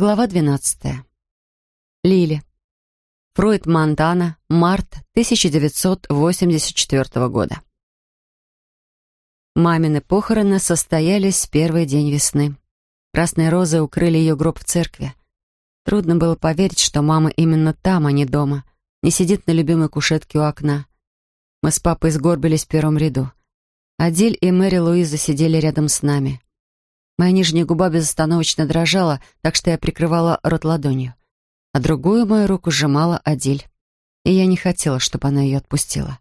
Глава 12. Лили. Фройд, Монтана, март 1984 года. Мамины похороны состоялись в первый день весны. Красные розы укрыли ее гроб в церкви. Трудно было поверить, что мама именно там, а не дома, не сидит на любимой кушетке у окна. Мы с папой сгорбились в первом ряду. Адиль и Мэри Луиза сидели рядом с нами. Моя нижняя губа безостановочно дрожала, так что я прикрывала рот ладонью. А другую мою руку сжимала Адиль. И я не хотела, чтобы она ее отпустила.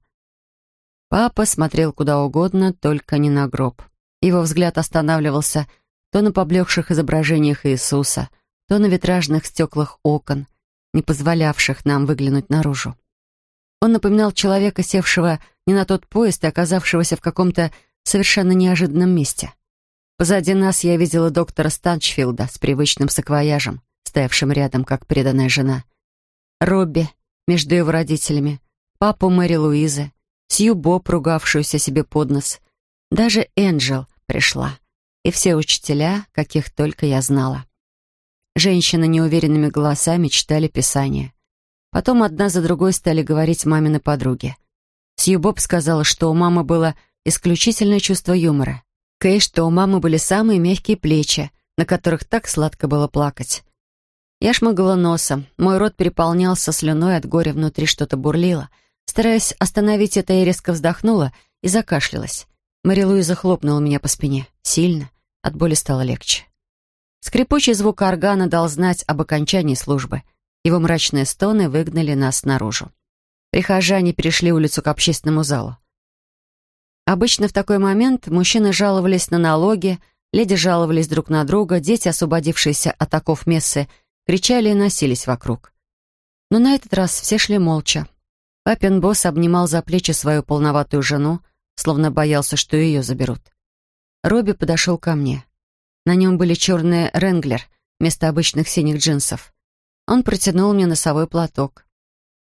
Папа смотрел куда угодно, только не на гроб. Его взгляд останавливался то на поблекших изображениях Иисуса, то на витражных стеклах окон, не позволявших нам выглянуть наружу. Он напоминал человека, севшего не на тот поезд и оказавшегося в каком-то совершенно неожиданном месте. Позади нас я видела доктора Станчфилда с привычным саквояжем, стоявшим рядом, как преданная жена. Робби между его родителями, папу Мэри Луизы, Сью Боб, ругавшуюся себе под нос. Даже Энджел пришла. И все учителя, каких только я знала. Женщины неуверенными голосами читали Писание. Потом одна за другой стали говорить мамины подруги. Сью Боб сказала, что у мамы было исключительное чувство юмора. Кэй, что у мамы были самые мягкие плечи, на которых так сладко было плакать. Я шмыгала носом, мой рот переполнялся слюной, от горя внутри что-то бурлило. Стараясь остановить это, я резко вздохнула и закашлялась. Мари Луиза хлопнула меня по спине. Сильно. От боли стало легче. Скрипучий звук органа дал знать об окончании службы. Его мрачные стоны выгнали нас наружу. Прихожане перешли улицу к общественному залу. Обычно в такой момент мужчины жаловались на налоги, леди жаловались друг на друга, дети, освободившиеся от оков мессы, кричали и носились вокруг. Но на этот раз все шли молча. Папин босс обнимал за плечи свою полноватую жену, словно боялся, что ее заберут. Робби подошел ко мне. На нем были черные ренглер вместо обычных синих джинсов. Он протянул мне носовой платок.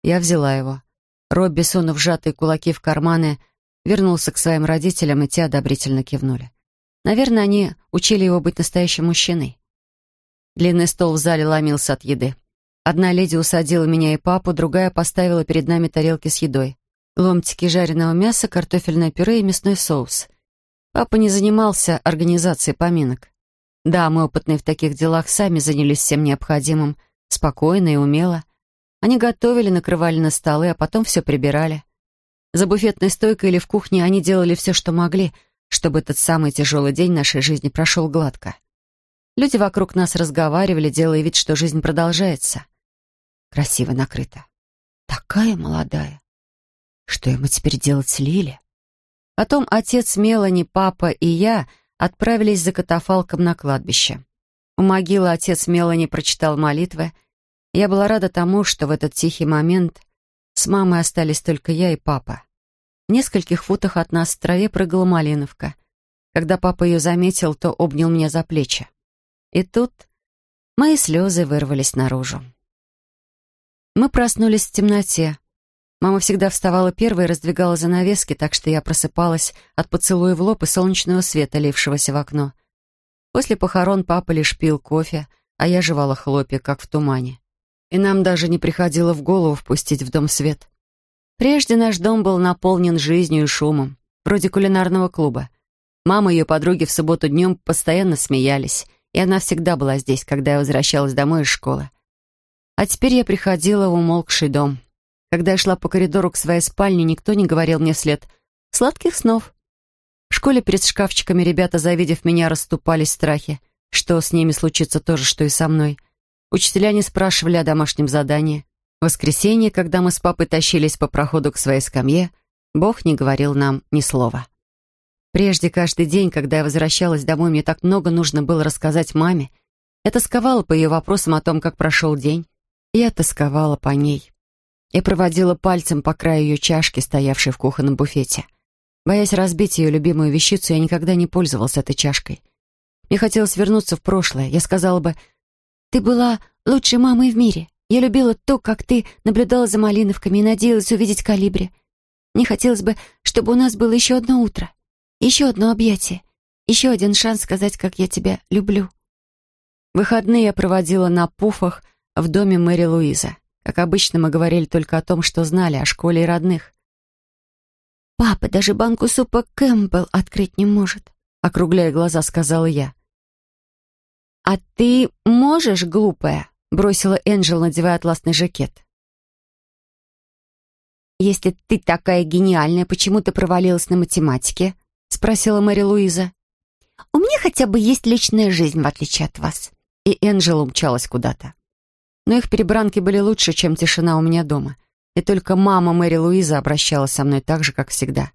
Я взяла его. Робби, сунув сжатые кулаки в карманы, вернулся к своим родителям, и те одобрительно кивнули. Наверное, они учили его быть настоящим мужчиной. Длинный стол в зале ломился от еды. Одна леди усадила меня и папу, другая поставила перед нами тарелки с едой. Ломтики жареного мяса, картофельное пюре и мясной соус. Папа не занимался организацией поминок. Да, мы, опытные в таких делах, сами занялись всем необходимым, спокойно и умело. Они готовили, накрывали на столы, а потом все прибирали. За буфетной стойкой или в кухне они делали все, что могли, чтобы этот самый тяжелый день нашей жизни прошел гладко. Люди вокруг нас разговаривали, делая вид, что жизнь продолжается. Красиво накрыто. Такая молодая. Что ему теперь делать с Лили? Потом отец Мелани, папа и я отправились за катафалком на кладбище. У могилы отец Мелани прочитал молитвы. Я была рада тому, что в этот тихий момент с мамой остались только я и папа. В нескольких футах от нас в траве прыгала малиновка. Когда папа ее заметил, то обнял меня за плечи. И тут мои слезы вырвались наружу. Мы проснулись в темноте. Мама всегда вставала первой и раздвигала занавески, так что я просыпалась от поцелуя в лоб и солнечного света, лившегося в окно. После похорон папа лишь пил кофе, а я жевала хлопья, как в тумане. И нам даже не приходило в голову впустить в дом свет. Прежде наш дом был наполнен жизнью и шумом, вроде кулинарного клуба. Мама и ее подруги в субботу днем постоянно смеялись, и она всегда была здесь, когда я возвращалась домой из школы. А теперь я приходила в умолкший дом. Когда я шла по коридору к своей спальне, никто не говорил мне вслед «Сладких снов». В школе перед шкафчиками ребята, завидев меня, расступались в страхе, что с ними случится то же, что и со мной. Учителя не спрашивали о домашнем задании. В воскресенье, когда мы с папой тащились по проходу к своей скамье, Бог не говорил нам ни слова. Прежде каждый день, когда я возвращалась домой, мне так много нужно было рассказать маме. Я тосковала по ее вопросам о том, как прошел день. Я тосковала по ней. Я проводила пальцем по краю ее чашки, стоявшей в кухонном буфете. Боясь разбить ее любимую вещицу, я никогда не пользовался этой чашкой. Мне хотелось вернуться в прошлое. Я сказала бы, «Ты была лучшей мамой в мире. Я любила то, как ты наблюдала за малиновками и надеялась увидеть калибри. Мне хотелось бы, чтобы у нас было еще одно утро, еще одно объятие, еще один шанс сказать, как я тебя люблю. Выходные я проводила на пуфах в доме Мэри Луиза. Как обычно, мы говорили только о том, что знали о школе и родных. «Папа даже банку супа Кэмпбелл открыть не может», — округляя глаза, сказала я. «А ты можешь, глупая?» — бросила Энджел, надевая атласный жакет. «Если ты такая гениальная, почему ты провалилась на математике?» — спросила Мэри Луиза. «У меня хотя бы есть личная жизнь, в отличие от вас». И Энджел умчалась куда-то. Но их перебранки были лучше, чем тишина у меня дома. И только мама Мэри Луиза обращалась со мной так же, как всегда.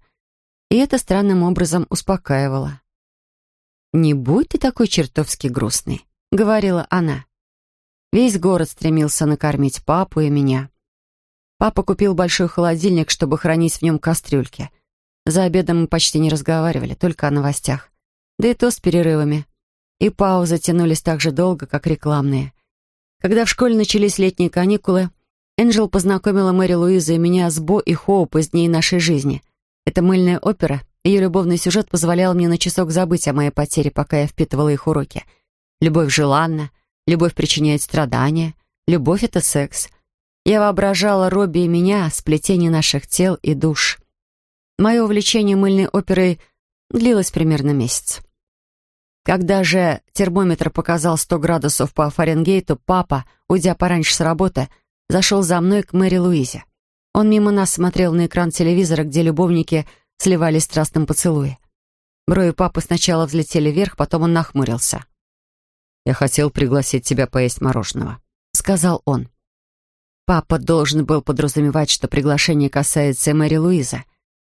И это странным образом успокаивало. «Не будь ты такой чертовски грустный», — говорила она. Весь город стремился накормить папу и меня. Папа купил большой холодильник, чтобы хранить в нем кастрюльки. За обедом мы почти не разговаривали, только о новостях. Да и то с перерывами. И паузы тянулись так же долго, как рекламные. Когда в школе начались летние каникулы, Энджел познакомила Мэри Луизу и меня с Бо и Хоуп из дней нашей жизни. Это мыльная опера — ее любовный сюжет позволял мне на часок забыть о моей потере, пока я впитывала их уроки. Любовь желанна, любовь причиняет страдания, любовь — это секс. Я воображала Робби и меня, сплетение наших тел и душ. Мое увлечение мыльной оперой длилось примерно месяц. Когда же термометр показал 100 градусов по Фаренгейту, папа, уйдя пораньше с работы, зашел за мной к Мэри Луизе. Он мимо нас смотрел на экран телевизора, где любовники — сливались в страстном поцелуе. Брови папы сначала взлетели вверх, потом он нахмурился. «Я хотел пригласить тебя поесть мороженого», — сказал он. Папа должен был подразумевать, что приглашение касается Мэри Луизы,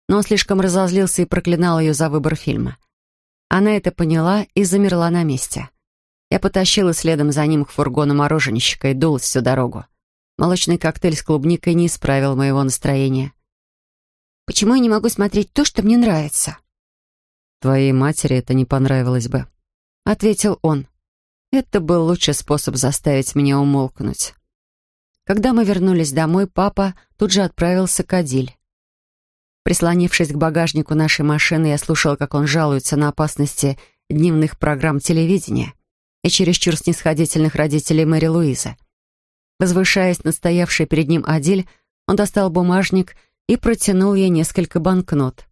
но он слишком разозлился и проклинал ее за выбор фильма. Она это поняла и замерла на месте. Я потащила следом за ним к фургону мороженщика и дулась всю дорогу. Молочный коктейль с клубникой не исправил моего настроения. Почему я не могу смотреть то, что мне нравится?» «Твоей матери это не понравилось бы», — ответил он. Это был лучший способ заставить меня умолкнуть. Когда мы вернулись домой, папа тут же отправился к Адиль. Прислонившись к багажнику нашей машины, я слушала, как он жалуется на опасности дневных программ телевидения и чересчур снисходительных родителей Мэри Луизы. Возвышаясь над стоявшей перед ним Адиль, он достал бумажник и протянул ей несколько банкнот.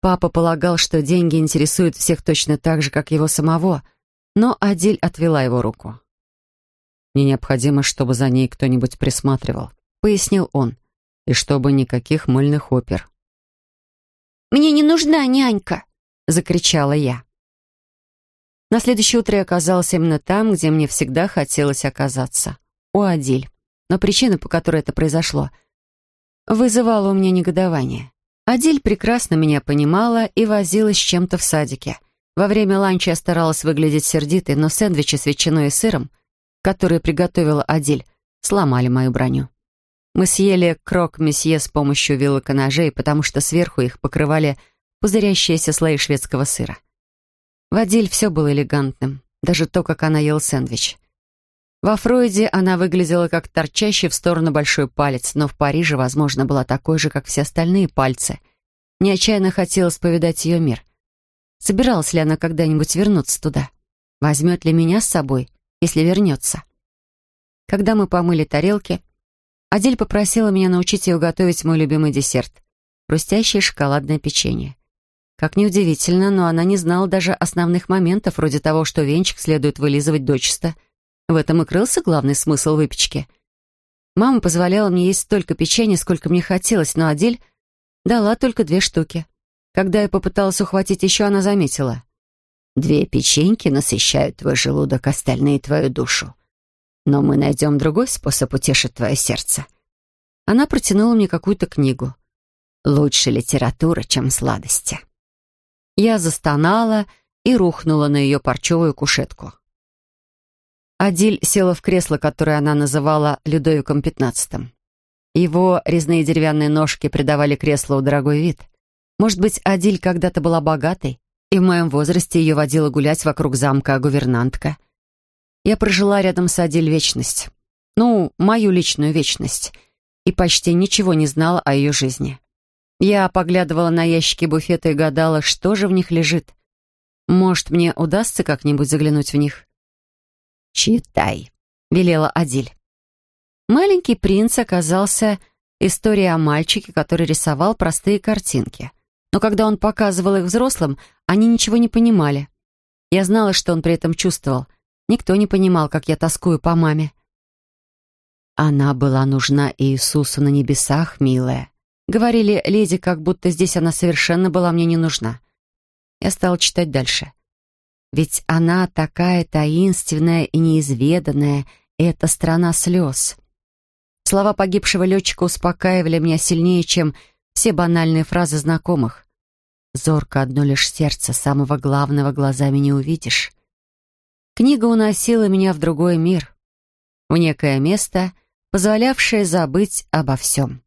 Папа полагал, что деньги интересуют всех точно так же, как его самого, но Адиль отвела его руку. «Мне необходимо, чтобы за ней кто-нибудь присматривал», — пояснил он, «и чтобы никаких мыльных опер». «Мне не нужна нянька!» — закричала я. На следующее утро я оказалась именно там, где мне всегда хотелось оказаться — у Адиль. Но причина, по которой это произошло — вызывало у меня негодование. Адиль прекрасно меня понимала и возилась с чем-то в садике. Во время ланча я старалась выглядеть сердитой, но сэндвичи с ветчиной и сыром, которые приготовила Адиль, сломали мою броню. Мы съели крок-месье с помощью вилок и ножей, потому что сверху их покрывали пузырящиеся слои шведского сыра. В Адиль все было элегантным, даже то, как она ела сэндвич. Во Фройде она выглядела как торчащий в сторону большой палец, но в Париже, возможно, была такой же, как все остальные пальцы. Мне хотелось повидать ее мир. Собиралась ли она когда-нибудь вернуться туда? Возьмет ли меня с собой, если вернется? Когда мы помыли тарелки, Адель попросила меня научить ее готовить мой любимый десерт — хрустящее шоколадное печенье. Как неудивительно, но она не знала даже основных моментов, вроде того, что венчик следует вылизывать дочисто — в этом и крылся главный смысл выпечки. Мама позволяла мне есть столько печенья, сколько мне хотелось, но Адель дала только две штуки. Когда я попыталась ухватить еще, она заметила. «Две печеньки насыщают твой желудок, остальные — твою душу. Но мы найдем другой способ утешить твое сердце». Она протянула мне какую-то книгу. «Лучше литература, чем сладости». Я застонала и рухнула на ее парчевую кушетку. Адиль села в кресло, которое она называла Людовиком XV. Его резные деревянные ножки придавали креслу дорогой вид. Может быть, Адиль когда-то была богатой, и в моем возрасте ее водила гулять вокруг замка гувернантка. Я прожила рядом с Адиль вечность. Ну, мою личную вечность. И почти ничего не знала о ее жизни. Я поглядывала на ящики буфета и гадала, что же в них лежит. Может, мне удастся как-нибудь заглянуть в них? «Читай», — велела Адиль. Маленький принц оказался историей о мальчике, который рисовал простые картинки. Но когда он показывал их взрослым, они ничего не понимали. Я знала, что он при этом чувствовал. Никто не понимал, как я тоскую по маме. «Она была нужна Иисусу на небесах, милая», — говорили леди, как будто здесь она совершенно была мне не нужна. Я стала читать дальше. «Ведь она такая таинственная и неизведанная, это страна слез». Слова погибшего летчика успокаивали меня сильнее, чем все банальные фразы знакомых. «Зорко одно лишь сердце, самого главного глазами не увидишь». Книга уносила меня в другой мир, в некое место, позволявшее забыть обо всем.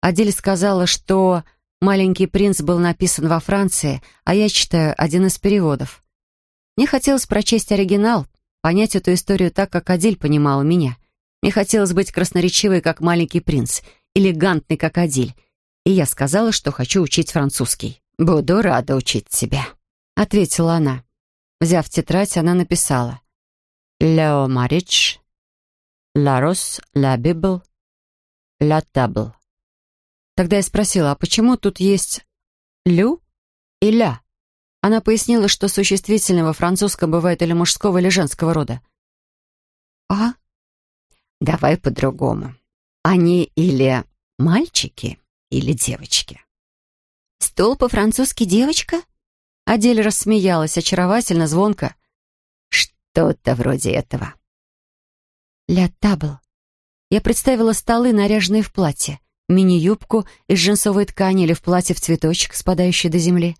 Адель сказала, что «Маленький принц» был написан во Франции, а я читаю один из переводов. Мне хотелось прочесть оригинал, понять эту историю так, как Адель понимала меня. Мне хотелось быть красноречивой, как маленький принц, элегантной, как Одиль. И я сказала, что хочу учить французский. «Буду рада учить тебя», — ответила она. Взяв тетрадь, она написала «Le mariage, la rose, la Bible, la table». Тогда я спросила, а почему тут есть «le» и «la»? Она пояснила, что существительное во французском бывает или мужского, или женского рода. «А?» Давай по-другому. Они или мальчики, или девочки. Стол по-французски девочка? Адель рассмеялась, очаровательно, звонко. Что-то вроде этого. Ля табл. Я представила столы, наряженные в платье, мини-юбку из джинсовой ткани или в платье в цветочек, спадающий до земли.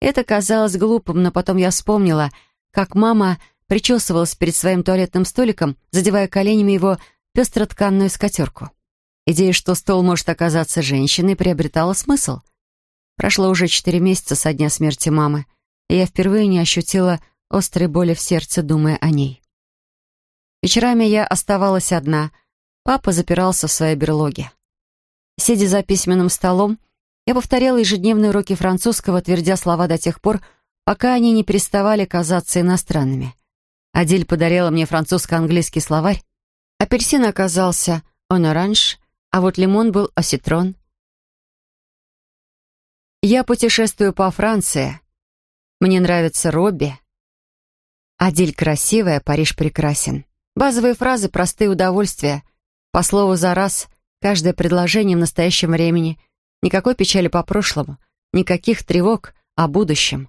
Это казалось глупым, но потом я вспомнила, как мама причесывалась перед своим туалетным столиком, задевая коленями его пестротканную скатерку. Идея, что стол может оказаться женщиной, приобретала смысл. Прошло уже четыре месяца со дня смерти мамы, и я впервые не ощутила острой боли в сердце, думая о ней. Вечерами я оставалась одна, папа запирался в своей берлоге. Сидя за письменным столом, я повторяла ежедневные уроки французского, твердя слова до тех пор, пока они не переставали казаться иностранными. Адиль подарила мне французско-английский словарь. Апельсин оказался он оранж, а вот лимон был осетрон. Я путешествую по Франции. Мне нравится Робби. Адиль красивая, Париж прекрасен. Базовые фразы, простые удовольствия. По слову за раз, каждое предложение в настоящем времени. Никакой печали по прошлому, никаких тревог о будущем.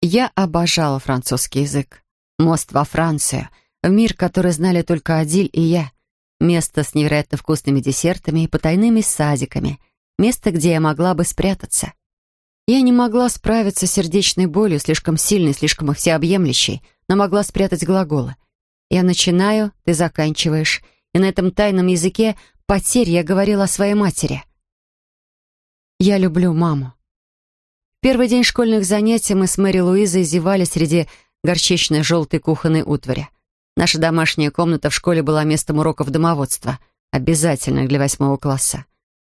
Я обожала французский язык. Мост во Францию, в мир, который знали только Адиль и я. Место с невероятно вкусными десертами и потайными садиками. Место, где я могла бы спрятаться. Я не могла справиться с сердечной болью, слишком сильной, слишком всеобъемлющей, но могла спрятать глаголы. Я начинаю, ты заканчиваешь. И на этом тайном языке потерь я говорила о своей матери. Я люблю маму. Первый день школьных занятий мы с Мэри Луизой зевали среди горчичной желтой кухонной утвари. Наша домашняя комната в школе была местом уроков домоводства, обязательных для восьмого класса.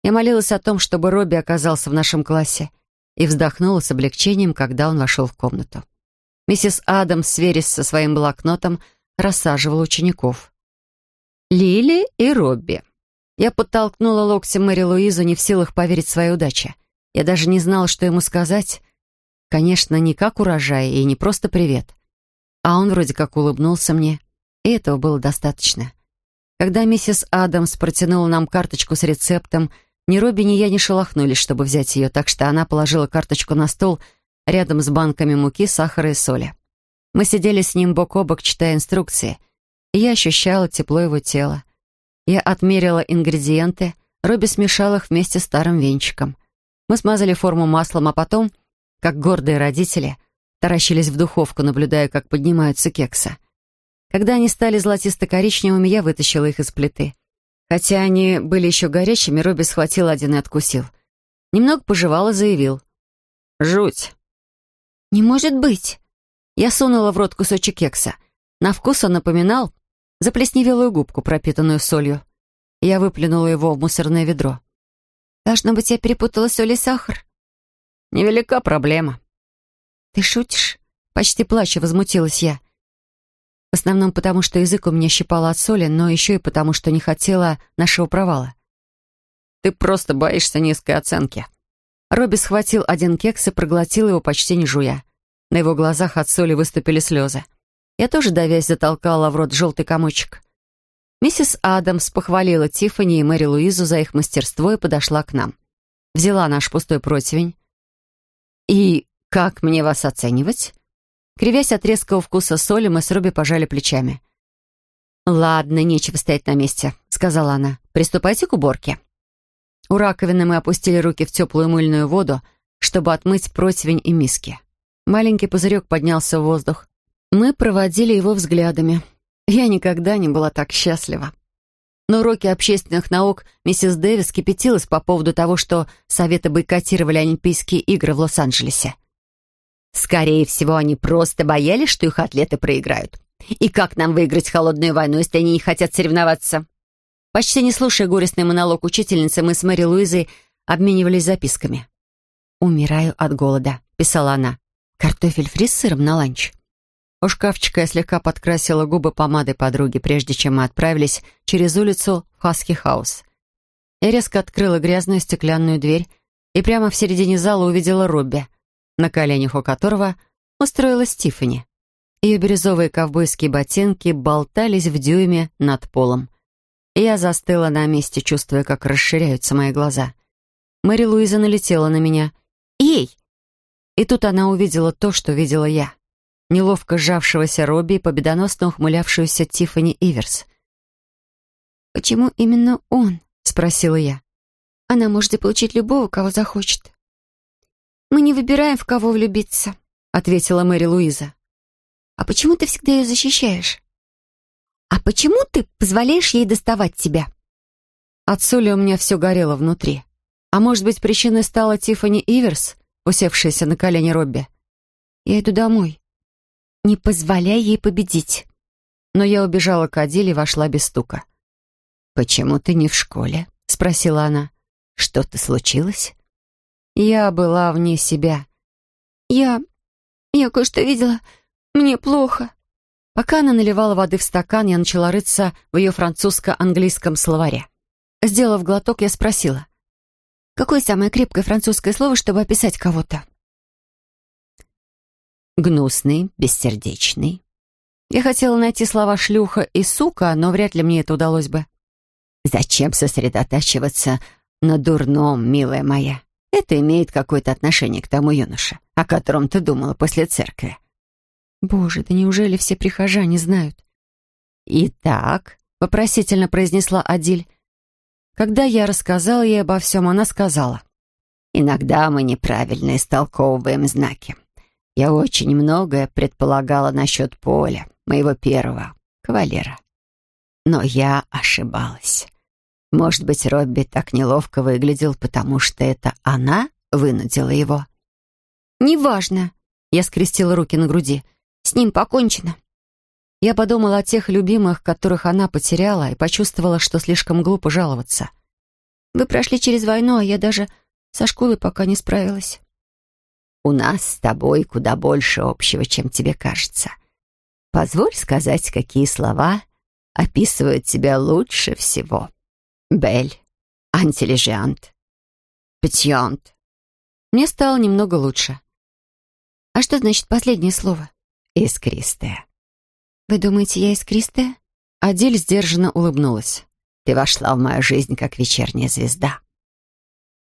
Я молилась о том, чтобы Робби оказался в нашем классе, и вздохнула с облегчением, когда он вошел в комнату. Миссис Адамс, сверясь со своим блокнотом, рассаживала учеников. Лили и Робби. Я подтолкнула локтем Мэри Луизу, не в силах поверить своей удаче. Я даже не знала, что ему сказать. Конечно, не как урожай и не просто привет. А он вроде как улыбнулся мне, и этого было достаточно. Когда миссис Адамс протянула нам карточку с рецептом, ни Робби, ни я не шелохнулись, чтобы взять ее, так что она положила карточку на стол рядом с банками муки, сахара и соли. Мы сидели с ним бок о бок, читая инструкции, и я ощущала тепло его тела. Я отмерила ингредиенты, Робби смешал их вместе с старым венчиком. Мы смазали форму маслом, а потом как гордые родители, таращились в духовку, наблюдая, как поднимаются кексы. Когда они стали золотисто-коричневыми, я вытащила их из плиты. Хотя они были еще горячими, Робби схватил один и откусил. Немного пожевал и заявил. «Жуть!» «Не может быть!» Я сунула в рот кусочек кекса. На вкус он напоминал заплесневелую губку, пропитанную солью. Я выплюнула его в мусорное ведро. «Должно быть, я перепутала соль и сахар». Невелика проблема». «Ты шутишь?» — почти плача возмутилась я. В основном потому, что язык у меня щипало от соли, но еще и потому, что не хотела нашего провала. «Ты просто боишься низкой оценки». Робби схватил один кекс и проглотил его, почти не жуя. На его глазах от соли выступили слезы. Я тоже, давясь, затолкала в рот желтый комочек. Миссис Адамс похвалила Тиффани и Мэри Луизу за их мастерство и подошла к нам. Взяла наш пустой противень. «И как мне вас оценивать?» Кривясь от резкого вкуса соли, мы с Робби пожали плечами. «Ладно, нечего стоять на месте», — сказала она. «Приступайте к уборке». У раковины мы опустили руки в теплую мыльную воду, чтобы отмыть противень и миски. Маленький пузырек поднялся в воздух. Мы проводили его взглядами. Я никогда не была так счастлива. На уроке общественных наук миссис Дэвис кипятилась по поводу того, что Советы бойкотировали Олимпийские игры в Лос-Анджелесе. Скорее всего, они просто боялись, что их атлеты проиграют. И как нам выиграть холодную войну, если они не хотят соревноваться? Почти не слушая горестный монолог учительницы, мы с Мэри Луизой обменивались записками. «Умираю от голода», — писала она. «Картофель фри с сыром на ланч». У шкафчика я слегка подкрасила губы помадой подруги, прежде чем мы отправились через улицу в Хаски-хаус. Я резко открыла грязную стеклянную дверь и прямо в середине зала увидела Робби — на коленях у которого устроилась Тиффани. Ее бирюзовые ковбойские ботинки болтались в дюйме над полом. Я застыла на месте, чувствуя, как расширяются мои глаза. Мэри Луиза налетела на меня. «Эй!» И тут она увидела то, что видела я. Неловко сжавшегося Робби и победоносно ухмылявшуюся Тиффани Иверс. «Почему именно он?» — спросила я. «Она может получить любого, кого захочет». «Мы не выбираем, в кого влюбиться», — ответила Мэри Луиза. «А почему ты всегда ее защищаешь?» «А почему ты позволяешь ей доставать тебя?» От соли у меня все горело внутри. А может быть, причиной стала Тиффани Иверс, усевшаяся на колени Робби? «Я иду домой. Не позволяй ей победить». Но я убежала к Адиле и вошла без стука. «Почему ты не в школе?» — спросила она. «Что-то случилось?» Я была вне себя. «Я... я кое-что видела. Мне плохо». Пока она наливала воды в стакан, я начала рыться в ее французско-английском словаре. Сделав глоток, я спросила. «Какое самое крепкое французское слово, чтобы описать кого-то?» «Гнусный, бессердечный». Я хотела найти слова «шлюха» и «сука», но вряд ли мне это удалось бы. «Зачем сосредотачиваться на дурном, милая моя? Это имеет какое-то отношение к тому юноше, о котором ты думала после церкви. Боже, да неужели все прихожане знают? Итак, вопросительно произнесла Адиль. Когда я рассказала ей обо всем, она сказала. Иногда мы неправильно истолковываем знаки. Я очень многое предполагала насчет Поля, моего первого кавалера. Но я ошибалась. Может быть, Робби так неловко выглядел, потому что это она вынудила его? «Неважно», — я скрестила руки на груди. «С ним покончено». Я подумала о тех любимых, которых она потеряла, и почувствовала, что слишком глупо жаловаться. «Вы прошли через войну, а я даже со школой пока не справилась». «У нас с тобой куда больше общего, чем тебе кажется. Позволь сказать, какие слова описывают тебя лучше всего». Бель, антилежиант, петьянт. Мне стало немного лучше. А что значит последнее слово? Искристая. Вы думаете, я искристая? Адель сдержанно улыбнулась. Ты вошла в мою жизнь как вечерняя звезда.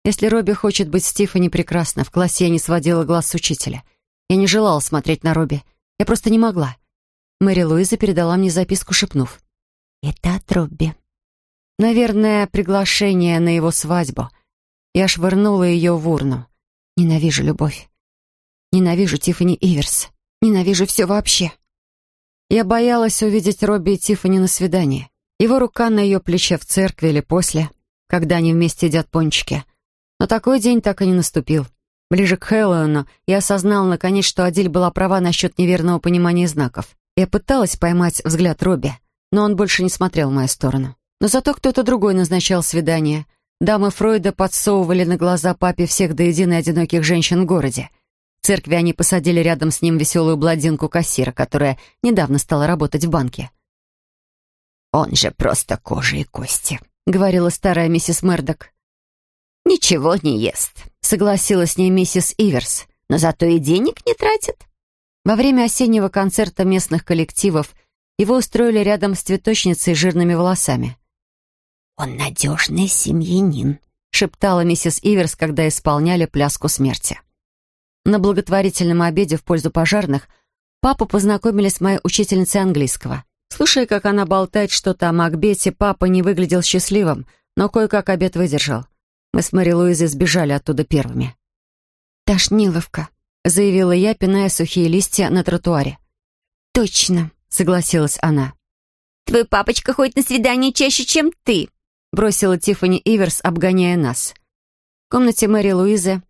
Если Робби хочет быть Стифани прекрасно, в классе я не сводила глаз с учителя. Я не желала смотреть на Робби. Я просто не могла. Мэри Луиза передала мне записку, шепнув. «Это от Робби». Наверное, приглашение на его свадьбу. Я швырнула ее в урну. Ненавижу любовь. Ненавижу Тиффани Иверс. Ненавижу все вообще. Я боялась увидеть Робби и Тиффани на свидании. Его рука на ее плече в церкви или после, когда они вместе едят пончики. Но такой день так и не наступил. Ближе к Хэллоуину я осознала наконец, что Адиль была права насчет неверного понимания знаков. Я пыталась поймать взгляд Робби, но он больше не смотрел в мою сторону. Но зато кто-то другой назначал свидание. Дамы Фройда подсовывали на глаза папе всех до единой одиноких женщин в городе. В церкви они посадили рядом с ним веселую бладинку кассира, которая недавно стала работать в банке. «Он же просто кожа и кости», — говорила старая миссис Мердок. «Ничего не ест», — согласилась с ней миссис Иверс, «но зато и денег не тратит». Во время осеннего концерта местных коллективов его устроили рядом с цветочницей с жирными волосами. «Он надежный семьянин», — шептала миссис Иверс, когда исполняли пляску смерти. На благотворительном обеде в пользу пожарных папу познакомили с моей учительницей английского. Слушая, как она болтает что-то о Макбете, папа не выглядел счастливым, но кое-как обед выдержал. Мы с Мэри Луизой сбежали оттуда первыми. «Тошниловка», — заявила я, пиная сухие листья на тротуаре. «Точно», — согласилась она. «Твой папочка ходит на свидание чаще, чем ты», — бросила Тиффани Иверс, обгоняя нас. В комнате Мэри Луизы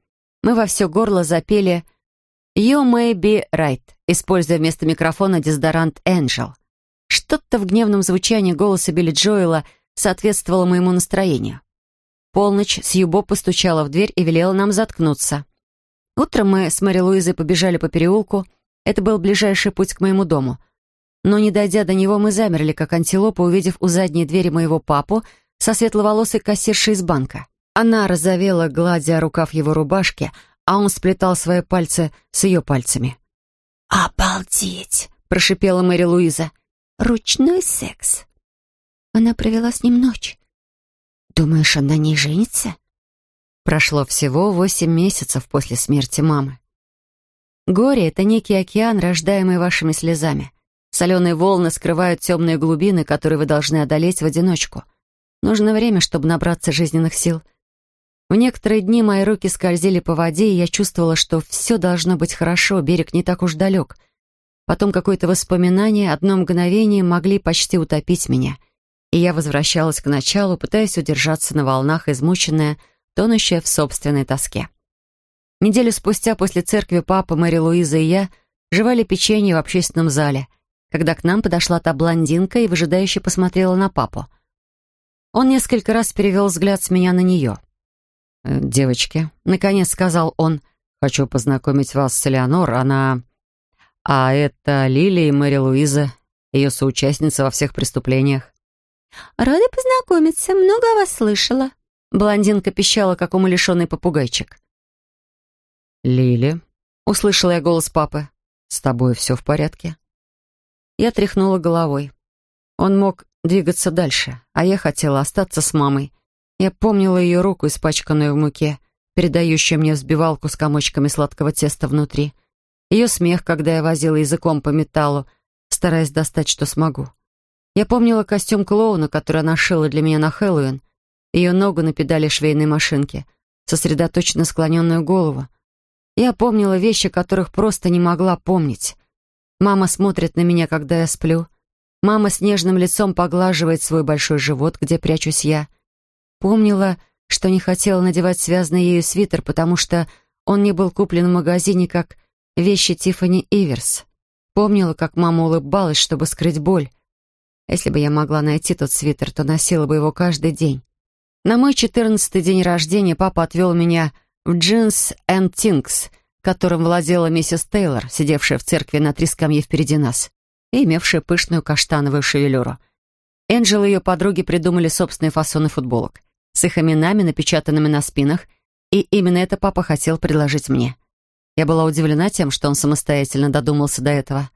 мы во все горло запели «You may be right», используя вместо микрофона дезодорант «Angel». Что-то в гневном звучании голоса Билли Джоэла соответствовало моему настроению. Полночь Сьюбо постучала в дверь и велела нам заткнуться. Утром мы с Мэри Луизой побежали по переулку. Это был ближайший путь к моему дому. Но, не дойдя до него, мы замерли, как антилопа, увидев у задней двери моего папу со светловолосой кассиршей из банка. Она разовела, гладя рукав его рубашки, а он сплетал свои пальцы с ее пальцами. «Обалдеть!» — прошипела Мэри Луиза. Ручной секс. Она провела с ним ночь. Думаешь, она не женится? Прошло всего восемь месяцев после смерти мамы. Горе — это некий океан, рождаемый вашими слезами. Соленые волны скрывают темные глубины, которые вы должны одолеть в одиночку. Нужно время, чтобы набраться жизненных сил. В некоторые дни мои руки скользили по воде, и я чувствовала, что все должно быть хорошо, берег не так уж далек — Потом какое-то воспоминание, одно мгновение могли почти утопить меня. И я возвращалась к началу, пытаясь удержаться на волнах, измученная, тонущая в собственной тоске. Неделю спустя после церкви папа, Мэри Луиза и я жевали печенье в общественном зале, когда к нам подошла та блондинка и выжидающе посмотрела на папу. Он несколько раз перевел взгляд с меня на нее. «Э, «Девочки», — наконец сказал он, — «хочу познакомить вас с Элеонор, она...» А это Лили и Мэри Луиза, ее соучастница во всех преступлениях. «Рада познакомиться, много о вас слышала». Блондинка пищала, как умалишенный попугайчик. «Лили», — услышала я голос папы, — «с тобой все в порядке?» Я тряхнула головой. Он мог двигаться дальше, а я хотела остаться с мамой. Я помнила ее руку, испачканную в муке, передающую мне взбивалку с комочками сладкого теста внутри — ее смех, когда я возила языком по металлу, стараясь достать, что смогу. Я помнила костюм клоуна, который она шила для меня на Хэллоуин, ее ногу на педали швейной машинки, сосредоточенно склоненную голову. Я помнила вещи, которых просто не могла помнить. Мама смотрит на меня, когда я сплю. Мама с нежным лицом поглаживает свой большой живот, где прячусь я. Помнила, что не хотела надевать связанный ею свитер, потому что он не был куплен в магазине как вещи Тиффани Иверс. Помнила, как мама улыбалась, чтобы скрыть боль. Если бы я могла найти тот свитер, то носила бы его каждый день. На мой четырнадцатый день рождения папа отвел меня в «Джинс and Тинкс», которым владела миссис Тейлор, сидевшая в церкви на три скамьи впереди нас и имевшая пышную каштановую шевелюру. Энджел и ее подруги придумали собственные фасоны футболок с их именами, напечатанными на спинах, и именно это папа хотел предложить мне — я была удивлена тем, что он самостоятельно додумался до этого.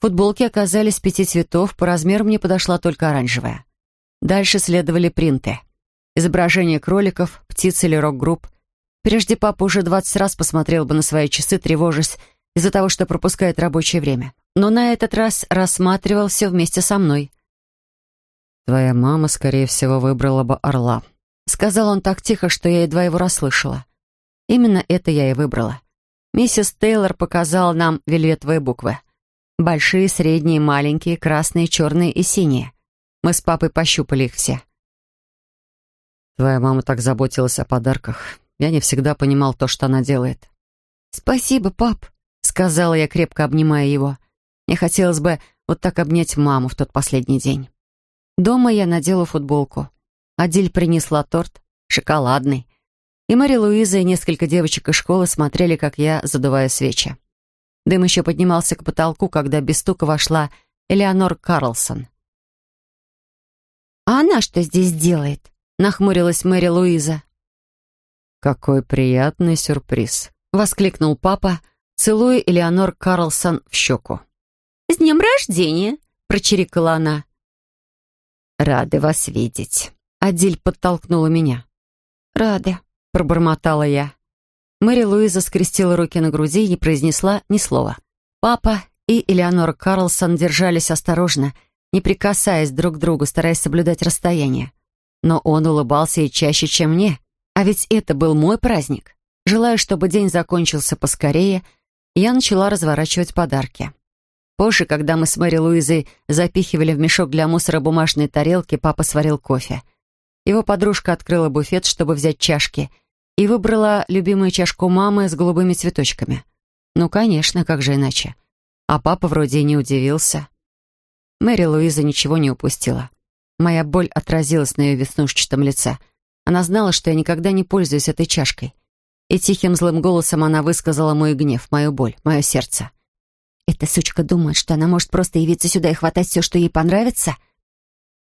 Футболки оказались пяти цветов, по размеру мне подошла только оранжевая. Дальше следовали принты. Изображения кроликов, птиц или рок-групп. Прежде папа уже двадцать раз посмотрел бы на свои часы, тревожась из-за того, что пропускает рабочее время. Но на этот раз рассматривал все вместе со мной. «Твоя мама, скорее всего, выбрала бы орла», — сказал он так тихо, что я едва его расслышала. Именно это я и выбрала. Миссис Тейлор показала нам вельветовые буквы. Большие, средние, маленькие, красные, черные и синие. Мы с папой пощупали их все. «Твоя мама так заботилась о подарках. Я не всегда понимал то, что она делает». «Спасибо, пап», — сказала я, крепко обнимая его. Мне хотелось бы вот так обнять маму в тот последний день. Дома я надела футболку. Адиль принесла торт, шоколадный. И Мэри Луиза и несколько девочек из школы смотрели, как я задуваю свечи. Дым еще поднимался к потолку, когда без стука вошла Элеонор Карлсон. «А она что здесь делает?» — нахмурилась Мэри Луиза. «Какой приятный сюрприз!» — воскликнул папа, целуя Элеонор Карлсон в щеку. «С днем рождения!» — прочирикала она. «Рады вас видеть!» — Адиль подтолкнула меня. «Рада!» — пробормотала я. Мэри Луиза скрестила руки на груди и не произнесла ни слова. Папа и Элеонора Карлсон держались осторожно, не прикасаясь друг к другу, стараясь соблюдать расстояние. Но он улыбался и чаще, чем мне. А ведь это был мой праздник. Желая, чтобы день закончился поскорее, я начала разворачивать подарки. Позже, когда мы с Мэри Луизой запихивали в мешок для мусора бумажные тарелки, папа сварил кофе. Его подружка открыла буфет, чтобы взять чашки, и выбрала любимую чашку мамы с голубыми цветочками. Ну, конечно, как же иначе. А папа вроде и не удивился. Мэри Луиза ничего не упустила. Моя боль отразилась на ее веснушчатом лице. Она знала, что я никогда не пользуюсь этой чашкой. И тихим злым голосом она высказала мой гнев, мою боль, мое сердце. «Эта сучка думает, что она может просто явиться сюда и хватать все, что ей понравится?»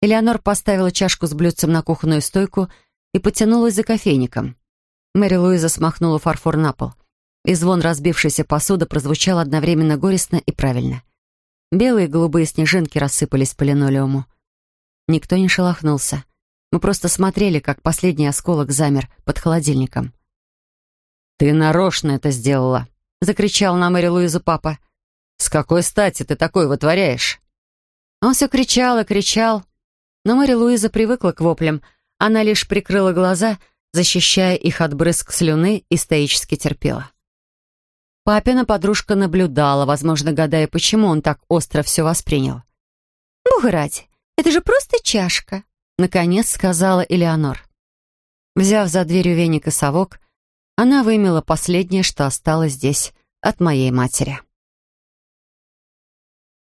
Элеонор поставила чашку с блюдцем на кухонную стойку и потянулась за кофейником. Мэри Луиза смахнула фарфор на пол, и звон разбившейся посуды прозвучал одновременно горестно и правильно. Белые и голубые снежинки рассыпались по линолеуму. Никто не шелохнулся. Мы просто смотрели, как последний осколок замер под холодильником. «Ты нарочно это сделала!» — закричал на Мэри Луизу папа. «С какой стати ты такое вытворяешь?» Он все кричал и кричал, но Мэри Луиза привыкла к воплям. Она лишь прикрыла глаза, защищая их от брызг слюны, и стоически терпела. Папина подружка наблюдала, возможно, гадая, почему он так остро все воспринял. «Бога ради, это же просто чашка», — наконец сказала Элеонор. Взяв за дверью веник и совок, она вымела последнее, что осталось здесь от моей матери.